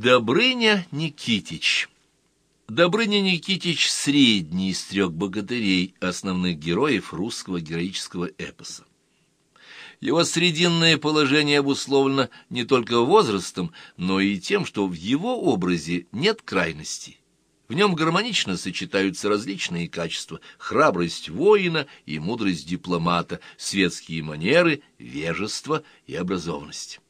Добрыня Никитич Добрыня Никитич — средний из трех богатырей, основных героев русского героического эпоса. Его срединное положение обусловлено не только возрастом, но и тем, что в его образе нет крайности. В нем гармонично сочетаются различные качества — храбрость воина и мудрость дипломата, светские манеры, вежество и образованность.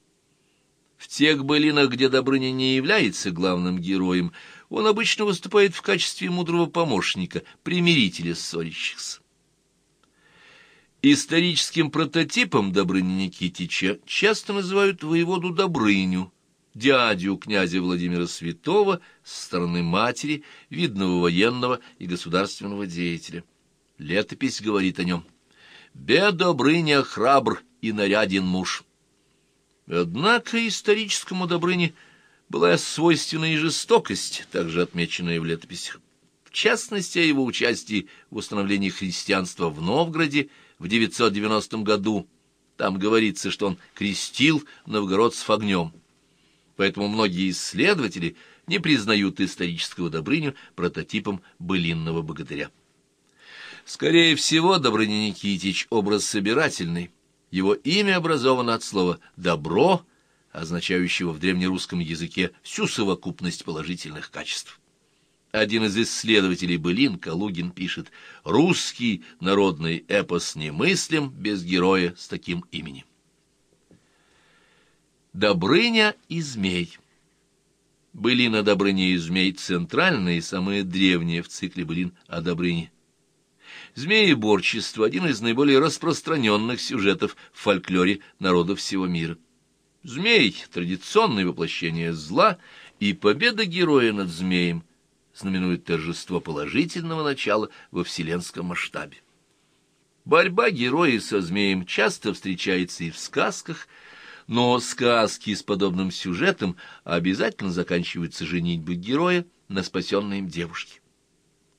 В тех былинах, где Добрыня не является главным героем, он обычно выступает в качестве мудрого помощника, примирителя ссорящихся. Историческим прототипом Добрыни Никитича часто называют воеводу Добрыню, дядю князя Владимира Святого со стороны матери, видного военного и государственного деятеля. Летопись говорит о нем. «Бе Добрыня храбр и наряден муж». Однако историческому Добрыне была свойственна жестокость, также отмеченная в летописях. В частности, о его участии в установлении христианства в Новгороде в 990 году. Там говорится, что он крестил новгородцев огнем. Поэтому многие исследователи не признают исторического Добрыню прототипом былинного богатыря. Скорее всего, Добрыня Никитич — образ собирательный, его имя образовано от слова «добро», означающего в древнерусском языке всю совокупность положительных качеств. Один из исследователей былин, Калугин, пишет «Русский народный эпос немыслим без героя с таким именем». Добрыня и змей Былина Добрыня и змей центральная и самая древняя в цикле былин о Добрыне. Змееборчество — один из наиболее распространенных сюжетов в фольклоре народов всего мира. Змей — традиционное воплощение зла, и победа героя над змеем знаменует торжество положительного начала во вселенском масштабе. Борьба героя со змеем часто встречается и в сказках, но сказки с подобным сюжетом обязательно заканчиваются женитьбой героя на спасенной им девушке.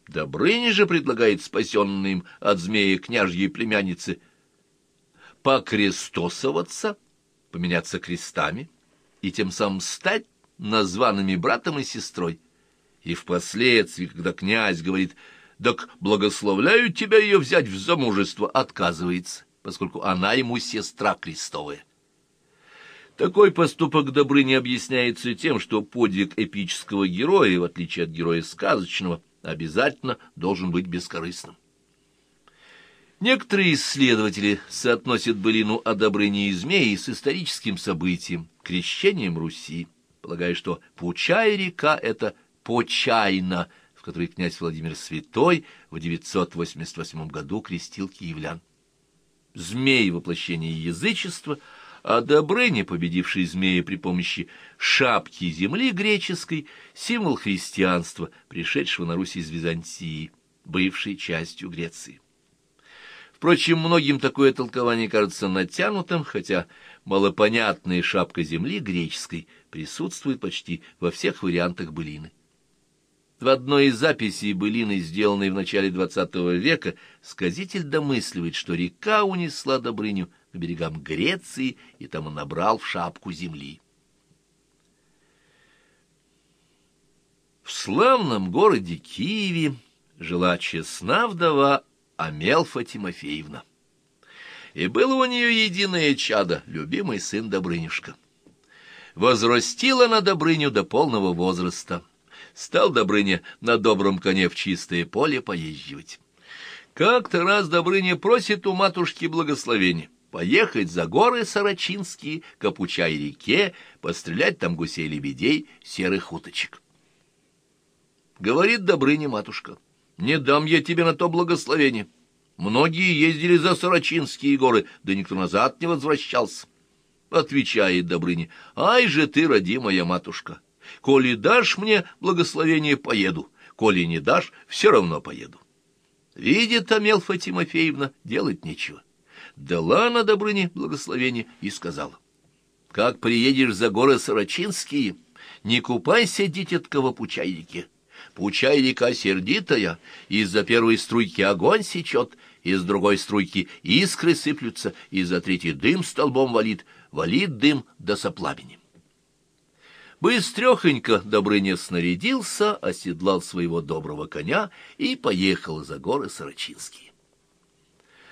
Добрыня же предлагает спасенной им от змея княжьей племянницы покрестосоваться, поменяться крестами и тем самым стать названными братом и сестрой. И впоследствии, когда князь говорит «Так благословляю тебя ее взять в замужество», отказывается, поскольку она ему сестра крестовая. Такой поступок Добрыни объясняется тем, что подвиг эпического героя, в отличие от героя сказочного, обязательно должен быть бескорыстным. Некоторые исследователи соотносят былину о Добрыне и змеи с историческим событием, крещением Руси, полагая, что Пучая река — это Почайна, в которой князь Владимир Святой в 988 году крестил киевлян. Змей — воплощение язычества — а Добрыня, победивший змея при помощи шапки земли греческой, символ христианства, пришедшего на Русь из Византии, бывшей частью Греции. Впрочем, многим такое толкование кажется натянутым, хотя малопонятная шапка земли греческой присутствует почти во всех вариантах былины. В одной из записей былины, сделанной в начале XX века, сказитель домысливает, что река унесла Добрыню к берегам Греции, и там он набрал в шапку земли. В славном городе Киеве жила честна вдова Амелфа Тимофеевна. И было у нее единое чадо, любимый сын Добрынюшка. Возрастила на Добрыню до полного возраста. Стал Добрыня на добром коне в чистое поле поезживать. Как-то раз Добрыня просит у матушки благословения поехать за горы Сорочинские, к Опучай-реке, пострелять там гусей-лебедей, серых уточек. Говорит Добрыня матушка, не дам я тебе на то благословение. Многие ездили за Сорочинские горы, да никто назад не возвращался. Отвечает Добрыня, ай же ты, родимая матушка, коли дашь мне благословение, поеду, коли не дашь, все равно поеду. Видит Амелфа Тимофеевна, делать нечего дала на Добрыне благословение и сказала, «Как приедешь за горы Сорочинские, не купайся, дитятка, в Пучай-реке. Пучай-река сердитая, из-за первой струйки огонь сечет, из другой струйки искры сыплются, из-за третьей дым столбом валит, валит дым до сопламени. Быстрехонько Добрыня снарядился, оседлал своего доброго коня и поехал за горы Сорочинские.